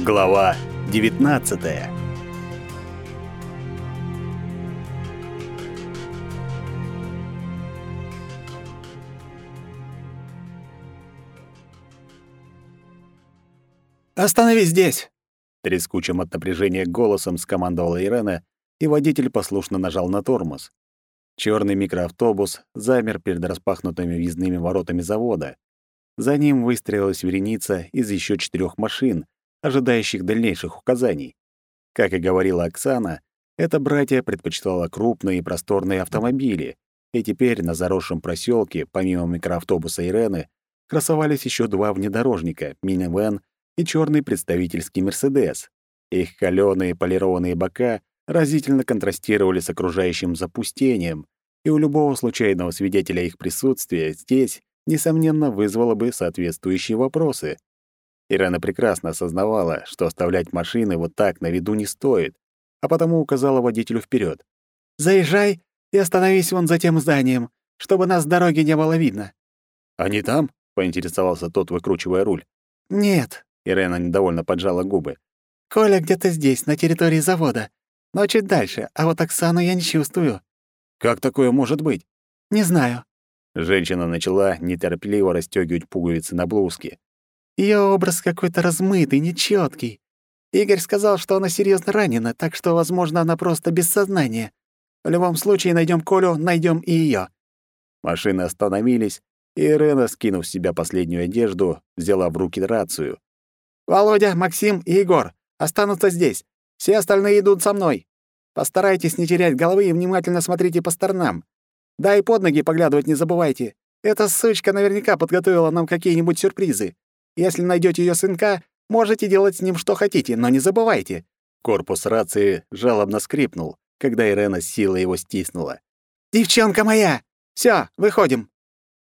Глава 19 «Остановись здесь!» Трескучим от напряжения голосом скомандовала Ирена, и водитель послушно нажал на тормоз. Черный микроавтобус замер перед распахнутыми въездными воротами завода. За ним выстроилась вереница из еще четырех машин, ожидающих дальнейших указаний. Как и говорила Оксана, эта братья предпочитала крупные и просторные автомобили, и теперь на заросшем проселке, помимо микроавтобуса Ирены, красовались еще два внедорожника, минивэн и черный представительский «Мерседес». Их холёные полированные бока разительно контрастировали с окружающим запустением, и у любого случайного свидетеля их присутствия здесь, несомненно, вызвало бы соответствующие вопросы. Ирена прекрасно осознавала, что оставлять машины вот так на виду не стоит, а потому указала водителю вперед: «Заезжай и остановись вон за тем зданием, чтобы нас с дороги не было видно». «Они там?» — поинтересовался тот, выкручивая руль. «Нет», — Ирена недовольно поджала губы. «Коля где-то здесь, на территории завода, но чуть дальше, а вот Оксану я не чувствую». «Как такое может быть?» «Не знаю». Женщина начала неторопливо расстёгивать пуговицы на блузке. Ее образ какой-то размытый, нечёткий. Игорь сказал, что она серьезно ранена, так что, возможно, она просто без сознания. В любом случае, найдем Колю, найдем и ее. Машины остановились, и Ирена, скинув с себя последнюю одежду, взяла в руки рацию. «Володя, Максим и Егор останутся здесь. Все остальные идут со мной. Постарайтесь не терять головы и внимательно смотрите по сторонам. Да и под ноги поглядывать не забывайте. Эта сучка наверняка подготовила нам какие-нибудь сюрпризы. Если найдете ее сынка, можете делать с ним что хотите, но не забывайте». Корпус рации жалобно скрипнул, когда Ирена силой его стиснула. «Девчонка моя! Все, выходим!»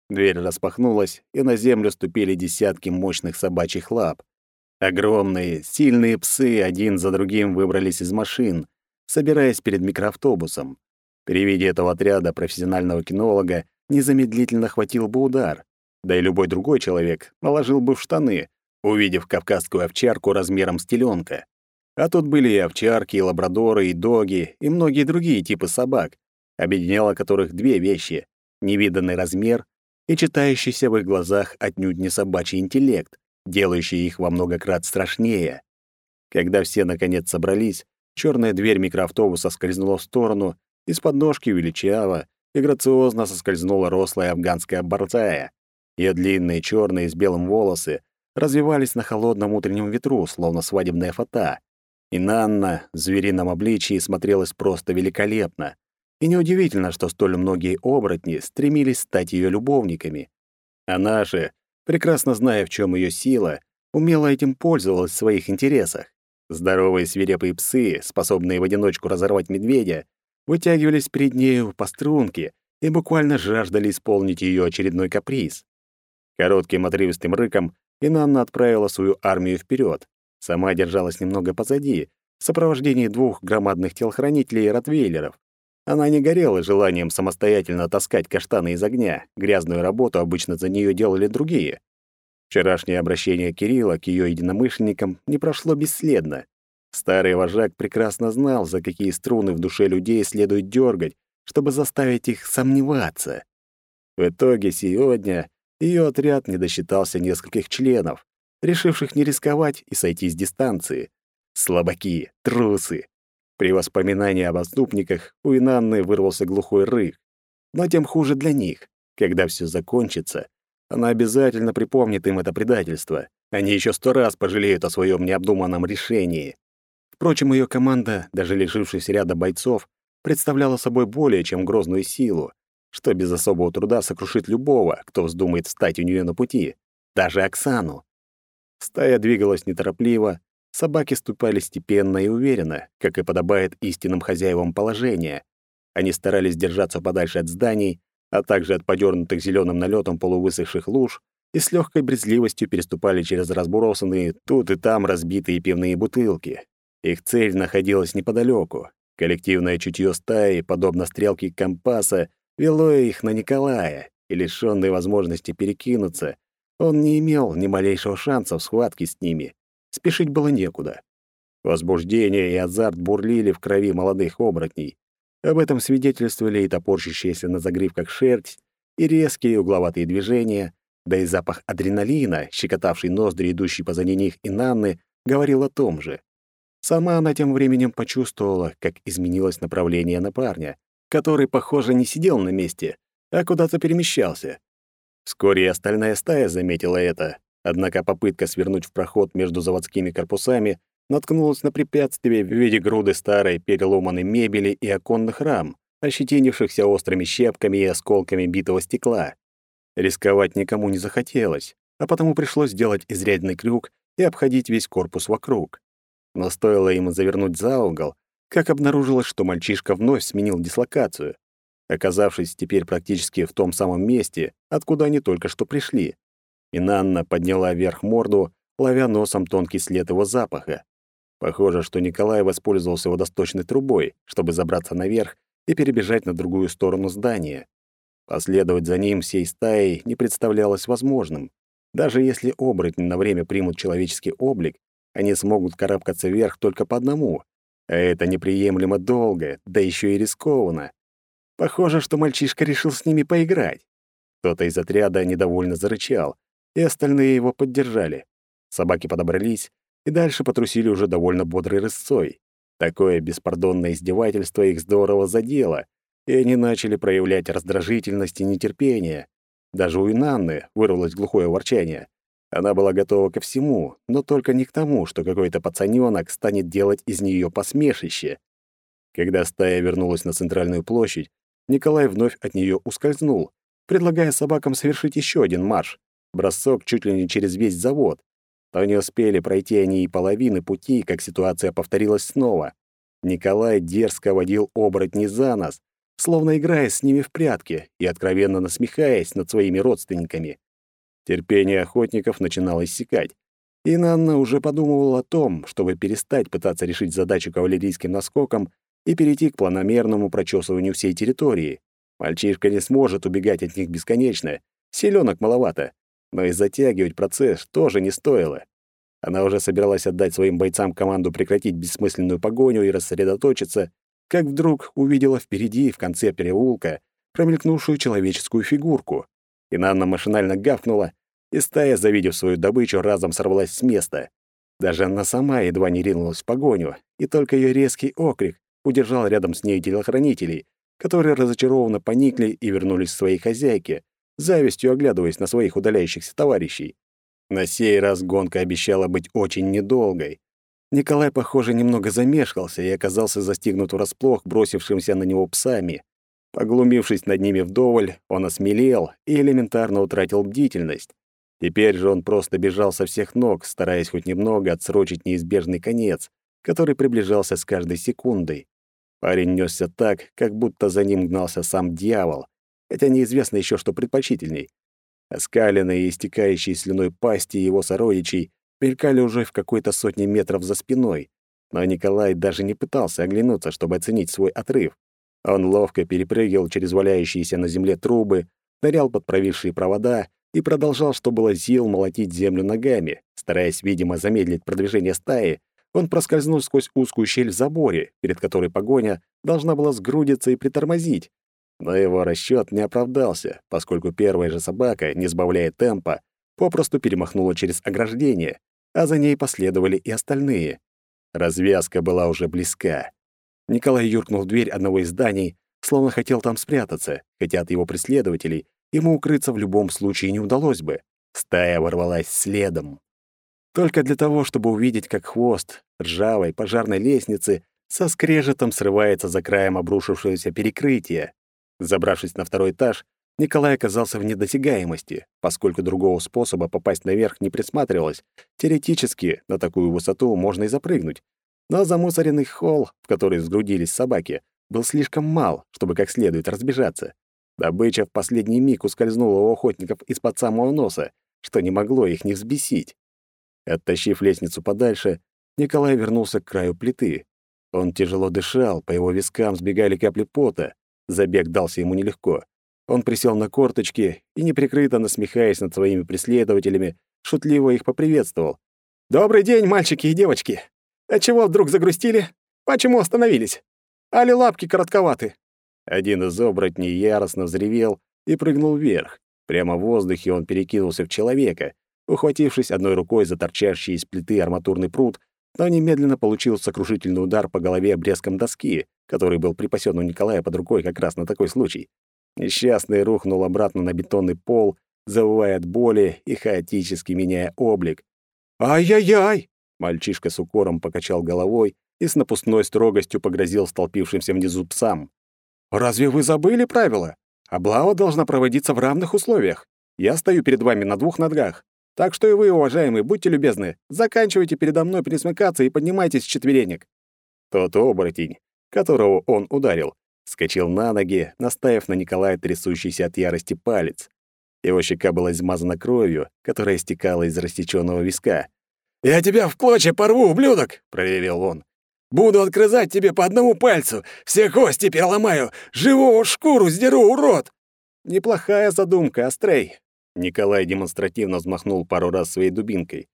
Дверь распахнулась, и на землю ступили десятки мощных собачьих лап. Огромные, сильные псы один за другим выбрались из машин, собираясь перед микроавтобусом. При виде этого отряда профессионального кинолога незамедлительно хватил бы удар. Да и любой другой человек наложил бы в штаны, увидев кавказскую овчарку размером с теленка. А тут были и овчарки, и лабрадоры, и доги, и многие другие типы собак, объединяло которых две вещи — невиданный размер и читающийся в их глазах отнюдь не собачий интеллект, делающий их во много крат страшнее. Когда все наконец собрались, черная дверь микроавтобуса скользнула в сторону, из-под ножки величаво и грациозно соскользнула рослая афганская борзая. Ее длинные черные с белым волосы развивались на холодном утреннем ветру, словно свадебная фата. И Нанна в зверином обличии смотрелась просто великолепно. И неудивительно, что столь многие оборотни стремились стать ее любовниками. А наши, прекрасно зная, в чем ее сила, умело этим пользовалась в своих интересах. Здоровые свирепые псы, способные в одиночку разорвать медведя, вытягивались перед нею по струнке и буквально жаждали исполнить ее очередной каприз. Коротким отрывистым рыком Инанна отправила свою армию вперед. Сама держалась немного позади, в сопровождении двух громадных телохранителей и ротвейлеров. Она не горела желанием самостоятельно таскать каштаны из огня, грязную работу обычно за нее делали другие. Вчерашнее обращение Кирилла к ее единомышленникам не прошло бесследно. Старый вожак прекрасно знал, за какие струны в душе людей следует дергать, чтобы заставить их сомневаться. В итоге сегодня ее отряд не досчитался нескольких членов, решивших не рисковать и сойти с дистанции. Слабаки, трусы. При воспоминании об отступниках у Инанны вырвался глухой рык. Но тем хуже для них. Когда все закончится, она обязательно припомнит им это предательство. Они еще сто раз пожалеют о своем необдуманном решении. Впрочем, ее команда, даже лишившись ряда бойцов, представляла собой более чем грозную силу что без особого труда сокрушит любого, кто вздумает встать у нее на пути, даже Оксану. Стая двигалась неторопливо, собаки ступали степенно и уверенно, как и подобает истинным хозяевам положения. Они старались держаться подальше от зданий, а также от подернутых зеленым налетом полувысохших луж и с легкой брезгливостью переступали через разбросанные тут и там разбитые пивные бутылки. Их цель находилась неподалеку. Коллективное чутье стаи, подобно стрелке компаса, вело их на Николая, и лишённый возможности перекинуться, он не имел ни малейшего шанса в схватке с ними. спешить было некуда. Возбуждение и азарт бурлили в крови молодых оборотней. Об этом свидетельствовали и топорщащиеся на загривках шерсть, и резкие угловатые движения, да и запах адреналина, щекотавший ноздри, идущий позади них и Нанны, говорил о том же. Сама она тем временем почувствовала, как изменилось направление на парня, который, похоже, не сидел на месте, а куда-то перемещался. Вскоре и остальная стая заметила это, однако попытка свернуть в проход между заводскими корпусами наткнулась на препятствие в виде груды старой переломанной мебели и оконных рам, ощетинившихся острыми щепками и осколками битого стекла. Рисковать никому не захотелось, а потому пришлось сделать изрядный крюк и обходить весь корпус вокруг. Но стоило ему завернуть за угол, как обнаружилось, что мальчишка вновь сменил дислокацию, оказавшись теперь практически в том самом месте, откуда они только что пришли. И Нанна подняла вверх морду, ловя носом тонкий след его запаха. Похоже, что Николай воспользовался водосточной трубой, чтобы забраться наверх и перебежать на другую сторону здания. Последовать за ним всей стаей не представлялось возможным. Даже если оборотни на время примут человеческий облик, они смогут карабкаться вверх только по одному. А это неприемлемо долго, да еще и рискованно. Похоже, что мальчишка решил с ними поиграть. Кто-то из отряда недовольно зарычал, и остальные его поддержали. Собаки подобрались и дальше потрусили уже довольно бодрой рысцой. Такое беспардонное издевательство их здорово задело, и они начали проявлять раздражительность и нетерпение. Даже у Инанны вырвалось глухое ворчание. Она была готова ко всему, но только не к тому, что какой-то пацанёнок станет делать из неё посмешище. Когда стая вернулась на центральную площадь, Николай вновь от неё ускользнул, предлагая собакам совершить ещё один марш, бросок чуть ли не через весь завод. Но не успели пройти они и половины пути, как ситуация повторилась снова. Николай дерзко водил оборотней за нос, словно играя с ними в прятки и откровенно насмехаясь над своими родственниками. Терпение охотников начинало иссякать, и Нанна уже подумывала о том, чтобы перестать пытаться решить задачу кавалерийским наскоком и перейти к планомерному прочесыванию всей территории. Мальчишка не сможет убегать от них бесконечно, селенок маловато, но и затягивать процесс тоже не стоило. Она уже собиралась отдать своим бойцам команду прекратить бессмысленную погоню и рассредоточиться, как вдруг увидела впереди, в конце переулка, промелькнувшую человеческую фигурку. И Нанна машинально гавкнула, и стая, завидев свою добычу, разом сорвалась с места. Даже она сама едва не ринулась в погоню, и только ее резкий окрик удержал рядом с ней телохранителей, которые разочарованно поникли и вернулись к своей хозяйке, завистью оглядываясь на своих удаляющихся товарищей. На сей раз гонка обещала быть очень недолгой, Николай, похоже, немного замешкался и оказался застигнут врасплох бросившимся на него псами. Поглумившись над ними вдоволь, он осмелел и элементарно утратил бдительность. Теперь же он просто бежал со всех ног, стараясь хоть немного отсрочить неизбежный конец, который приближался с каждой секундой. Парень нёсся так, как будто за ним гнался сам дьявол, хотя неизвестно еще, что предпочтительней. Оскаленные и истекающие слюной пасти его сородичей мелькали уже в какой-то сотне метров за спиной, но Николай даже не пытался оглянуться, чтобы оценить свой отрыв. Он ловко перепрыгивал через валяющиеся на земле трубы, нырял под провисшие провода и продолжал, что было сил, молотить землю ногами. Стараясь, видимо, замедлить продвижение стаи, он проскользнул сквозь узкую щель в заборе, перед которой погоня должна была сгрудиться и притормозить. Но его расчёт не оправдался, поскольку первая же собака, не сбавляя темпа, попросту перемахнула через ограждение, а за ней последовали и остальные. Развязка была уже близка. Николай юркнул в дверь одного из зданий, словно хотел там спрятаться, хотя от его преследователей ему укрыться в любом случае не удалось бы. Стая ворвалась следом. Только для того, чтобы увидеть, как хвост ржавой пожарной лестницы со скрежетом срывается за краем обрушившегося перекрытия. Забравшись на второй этаж, Николай оказался в недосягаемости, поскольку другого способа попасть наверх не присматривалось. Теоретически, на такую высоту можно и запрыгнуть. Но замусоренный холл, в который сгрудились собаки, был слишком мал, чтобы как следует разбежаться. Добыча в последний миг ускользнула у охотников из-под самого носа, что не могло их не взбесить. Оттащив лестницу подальше, Николай вернулся к краю плиты. Он тяжело дышал, по его вискам сбегали капли пота. Забег дался ему нелегко. Он присел на корточки и, неприкрыто насмехаясь над своими преследователями, шутливо их поприветствовал. «Добрый день, мальчики и девочки! А чего вдруг загрустили? Почему остановились? Али лапки коротковаты?» Один из оборотней яростно взревел и прыгнул вверх. Прямо в воздухе он перекинулся в человека, ухватившись одной рукой за торчащий из плиты арматурный пруд, но немедленно получил сокрушительный удар по голове обрезком доски, который был припасен у Николая под рукой как раз на такой случай. Несчастный рухнул обратно на бетонный пол, завывая от боли и хаотически меняя облик. «Ай-яй-яй!» Мальчишка с укором покачал головой и с напускной строгостью погрозил столпившимся внизу псам. «Разве вы забыли правила? Облава должна проводиться в равных условиях. Я стою перед вами на двух ногах. Так что и вы, уважаемые, будьте любезны, заканчивайте передо мной присмыкаться и поднимайтесь с четверенек». Тот оборотень, которого он ударил, скочил на ноги, наставив на Николая трясущийся от ярости палец. Его щека была измазана кровью, которая стекала из рассечённого виска. «Я тебя в клочья порву, ублюдок!» — проревел он. «Буду отгрызать тебе по одному пальцу, все кости переломаю, живую шкуру сдеру, урод!» «Неплохая задумка, Астрей!» Николай демонстративно взмахнул пару раз своей дубинкой.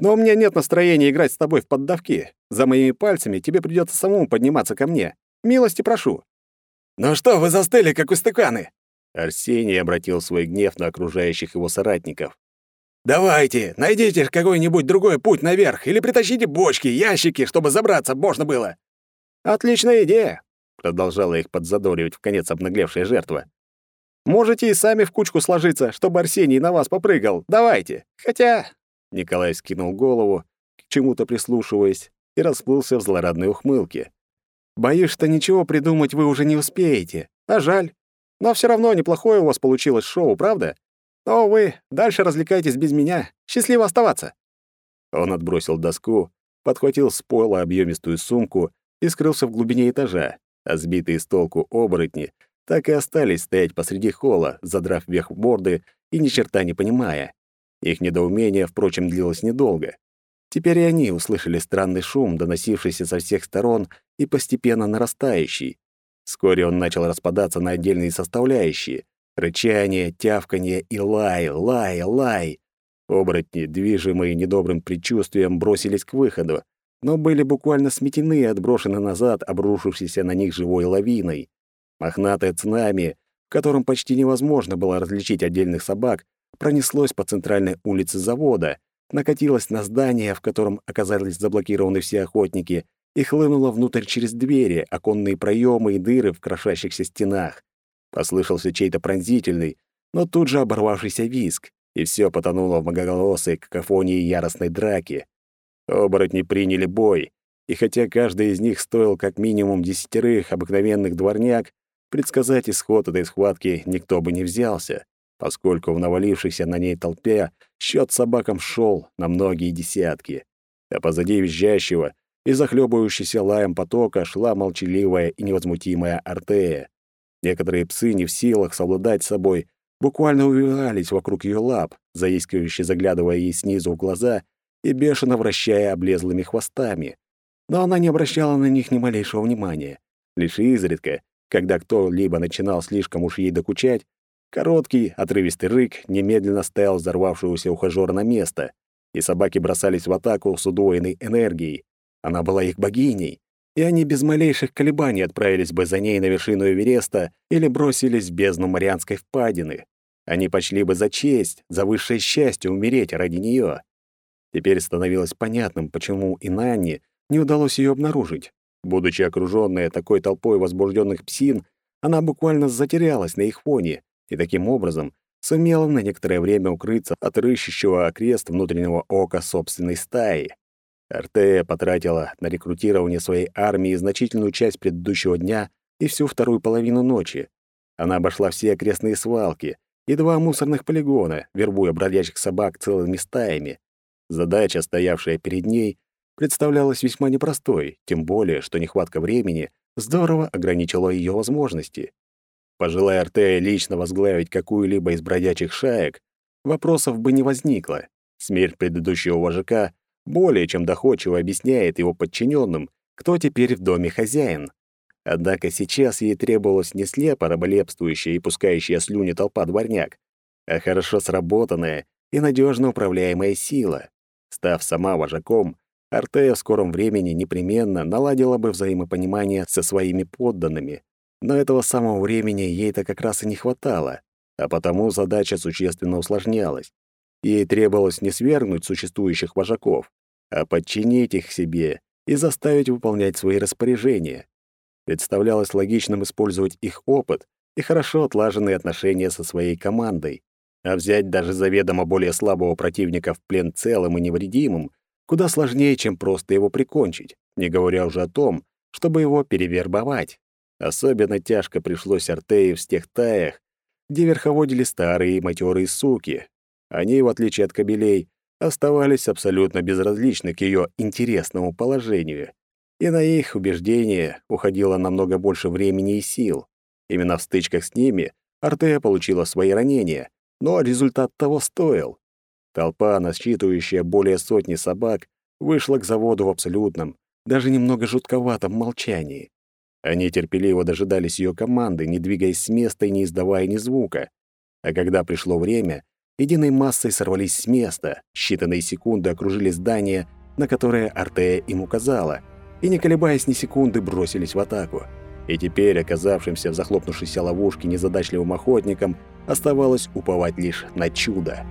«Но у меня нет настроения играть с тобой в поддавки. За моими пальцами тебе придётся самому подниматься ко мне. Милости прошу». «Ну что вы застыли, как устыканы?» Арсений обратил свой гнев на окружающих его соратников. «Давайте, найдите какой-нибудь другой путь наверх или притащите бочки, ящики, чтобы забраться можно было». «Отличная идея», — продолжала их подзадоривать в конец обнаглевшая жертва. «Можете и сами в кучку сложиться, чтобы Арсений на вас попрыгал. Давайте. Хотя...» Николай скинул голову, к чему-то прислушиваясь, и расплылся в злорадной ухмылке. «Боюсь, что ничего придумать вы уже не успеете. А жаль. Но все равно неплохое у вас получилось шоу, правда? Но вы дальше развлекайтесь без меня. Счастливо оставаться!» Он отбросил доску, подхватил с пола объемистую сумку и скрылся в глубине этажа, а сбитые с толку оборотни так и остались стоять посреди холла, задрав вверх морды и ни черта не понимая. Их недоумение, впрочем, длилось недолго. Теперь и они услышали странный шум, доносившийся со всех сторон и постепенно нарастающий. Вскоре он начал распадаться на отдельные составляющие — рычание, тявканье и лай, лай, лай. Оборотни, движимые недобрым предчувствием, бросились к выходу, но были буквально сметены и отброшены назад, обрушившейся на них живой лавиной. Мохнатое цунами, в котором почти невозможно было различить отдельных собак, пронеслось по центральной улице завода, накатилось на здание, в котором оказались заблокированы все охотники, и хлынула внутрь через двери, оконные проемы и дыры в крошащихся стенах. Послышался чей-то пронзительный, но тут же оборвавшийся виск, и все потонуло в многоголосой какофонии яростной драки. Оборотни приняли бой, и хотя каждый из них стоил как минимум десятерых обыкновенных дворняк, предсказать исход этой схватки никто бы не взялся, поскольку в навалившейся на ней толпе счет собакам шел на многие десятки, а позади визжащего и захлебывающейся лаем потока шла молчаливая и невозмутимая Артея. Некоторые псы, не в силах совладать собой, буквально увивались вокруг ее лап, заискивающе заглядывая ей снизу в глаза и бешено вращая облезлыми хвостами. Но она не обращала на них ни малейшего внимания. Лишь изредка, когда кто-либо начинал слишком уж ей докучать, короткий, отрывистый рык немедленно ставил взорвавшегося ухажёра на место, и собаки бросались в атаку с удвоенной энергией. Она была их богиней, и они без малейших колебаний отправились бы за ней на вершину Эвереста или бросились в бездну Марианской впадины. Они почли бы за честь, за высшее счастье умереть ради нее. Теперь становилось понятным, почему и Нанни не удалось ее обнаружить. Будучи окружённая такой толпой возбужденных псин, она буквально затерялась на их фоне и таким образом сумела на некоторое время укрыться от рыщущего окрест внутреннего ока собственной стаи. Артея потратила на рекрутирование своей армии значительную часть предыдущего дня и всю вторую половину ночи. Она обошла все окрестные свалки и два мусорных полигона, вербуя бродячих собак целыми стаями. Задача, стоявшая перед ней, представлялась весьма непростой, тем более, что нехватка времени здорово ограничила ее возможности. Пожелая Артея лично возглавить какую-либо из бродячих шаек, вопросов бы не возникло. Смерть предыдущего вожака более чем доходчиво объясняет его подчиненным, кто теперь в доме хозяин. Однако сейчас ей требовалась не слепо раболепствующая и пускающая слюни толпа дворняк, а хорошо сработанная и надежно управляемая сила. Став сама вожаком, Артея в скором времени непременно наладила бы взаимопонимание со своими подданными. Но этого самого времени ей-то как раз и не хватало, а потому задача существенно усложнялась. Ей требовалось не свергнуть существующих вожаков, а подчинить их себе и заставить выполнять свои распоряжения. Представлялось логичным использовать их опыт и хорошо отлаженные отношения со своей командой, а взять даже заведомо более слабого противника в плен целым и невредимым куда сложнее, чем просто его прикончить, не говоря уже о том, чтобы его перевербовать. Особенно тяжко пришлось Артею в тех таях, где верховодили старые матерые суки. Они, в отличие от кобелей, оставались абсолютно безразличны к ее интересному положению. И на их убеждение уходило намного больше времени и сил. Именно в стычках с ними Артея получила свои ранения, но результат того стоил. Толпа, насчитывающая более сотни собак, вышла к заводу в абсолютном, даже немного жутковатом молчании. Они терпеливо дожидались ее команды, не двигаясь с места и не издавая ни звука. А когда пришло время, единой массой сорвались с места, считанные секунды окружили здание, на которое Артея им указала, и, не колебаясь ни секунды, бросились в атаку. И теперь, оказавшимся в захлопнувшейся ловушке незадачливым охотникам, оставалось уповать лишь на чудо.